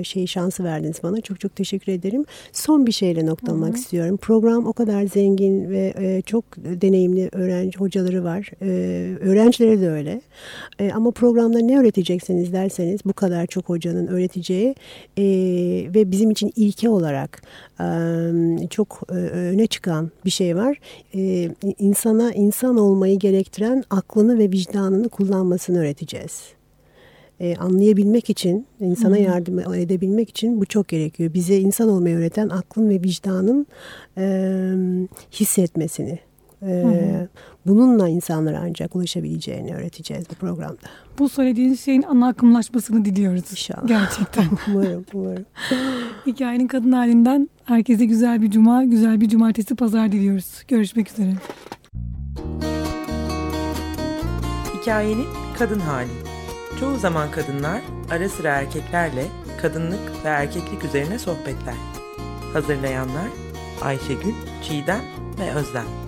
şeyi şansı verdiniz bana. Çok çok teşekkür ederim. Son bir şeyle noktalamak Hı-hı. istiyorum. Program o kadar zengin ve çok deneyimli öğrenci hocaları var. Öğrencilere de öyle. Ama programda ne öğreteceksiniz derseniz bu kadar çok hocanın öğreteceği ve bizim için ilke olarak çok çok e, öne çıkan bir şey var. E, insana insan olmayı gerektiren aklını ve vicdanını kullanmasını öğreteceğiz. E, anlayabilmek için, insana hmm. yardım edebilmek için bu çok gerekiyor. Bize insan olmayı öğreten aklın ve vicdanın e, hissetmesini, ee, bununla insanlara ancak ulaşabileceğini öğreteceğiz bu programda. Bu söylediğiniz şeyin ana akımlaşmasını diliyoruz. İnşallah. Gerçekten. umarım, umarım. Hikayenin kadın halinden herkese güzel bir cuma, güzel bir cumartesi, pazar diliyoruz. Görüşmek üzere. Hikayenin kadın hali. Çoğu zaman kadınlar ara sıra erkeklerle kadınlık ve erkeklik üzerine sohbetler. Hazırlayanlar Ayşegül, Çiğdem ve Özlem.